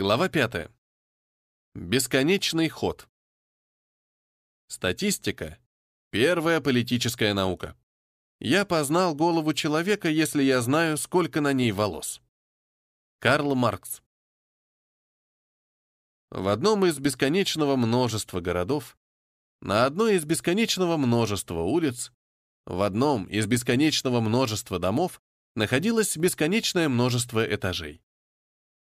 Глава 5. Бесконечный ход. Статистика — первая политическая наука. Я познал голову человека, если я знаю, сколько на ней волос. Карл Маркс. В одном из бесконечного множества городов, на одной из бесконечного множества улиц, в одном из бесконечного множества домов находилось бесконечное множество этажей.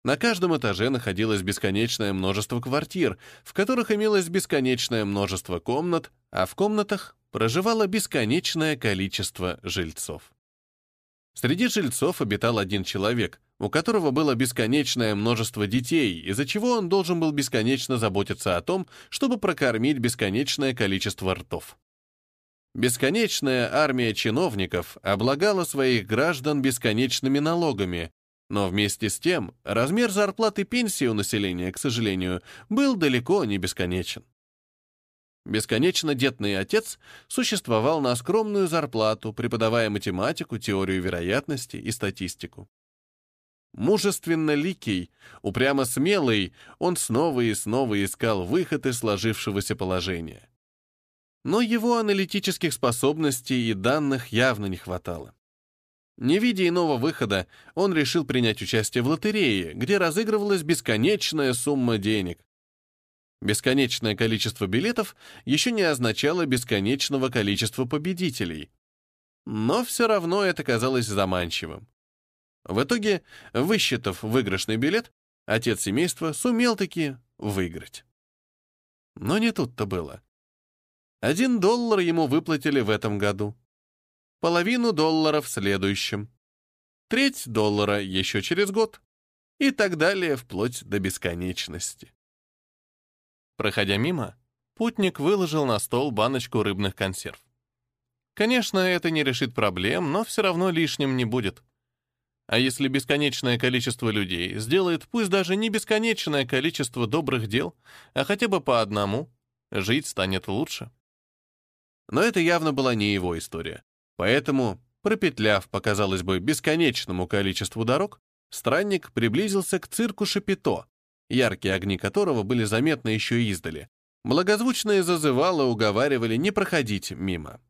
На каждом этаже находилось бесконечное множество квартир, в которых имелось бесконечное множество комнат, а в комнатах проживало бесконечное количество жильцов. Среди жильцов обитал один человек, у которого было бесконечное множество детей, из-за чего он должен был бесконечно заботиться о том, чтобы прокормить бесконечное количество ртов. Бесконечная армия чиновников облагала своих граждан бесконечными налогами, но вместе с тем размер зарплаты пенсии у населения, к сожалению, был далеко не бесконечен. Бесконечно детный отец существовал на скромную зарплату, преподавая математику, теорию вероятности и статистику. Мужественно ликий, упрямо смелый, он снова и снова искал выход из сложившегося положения. Но его аналитических способностей и данных явно не хватало. Не видя иного выхода, он решил принять участие в лотерее, где разыгрывалась бесконечная сумма денег. Бесконечное количество билетов еще не означало бесконечного количества победителей. Но все равно это казалось заманчивым. В итоге, высчитав выигрышный билет, отец семейства сумел таки выиграть. Но не тут-то было. Один доллар ему выплатили в этом году половину доллара в следующем, треть доллара еще через год и так далее вплоть до бесконечности. Проходя мимо, путник выложил на стол баночку рыбных консерв. Конечно, это не решит проблем, но все равно лишним не будет. А если бесконечное количество людей сделает пусть даже не бесконечное количество добрых дел, а хотя бы по одному, жить станет лучше. Но это явно была не его история. Поэтому, пропетляв по, казалось бы, бесконечному количеству дорог, странник приблизился к цирку Шапито, яркие огни которого были заметны еще издали. Благозвучные зазывалы уговаривали не проходить мимо.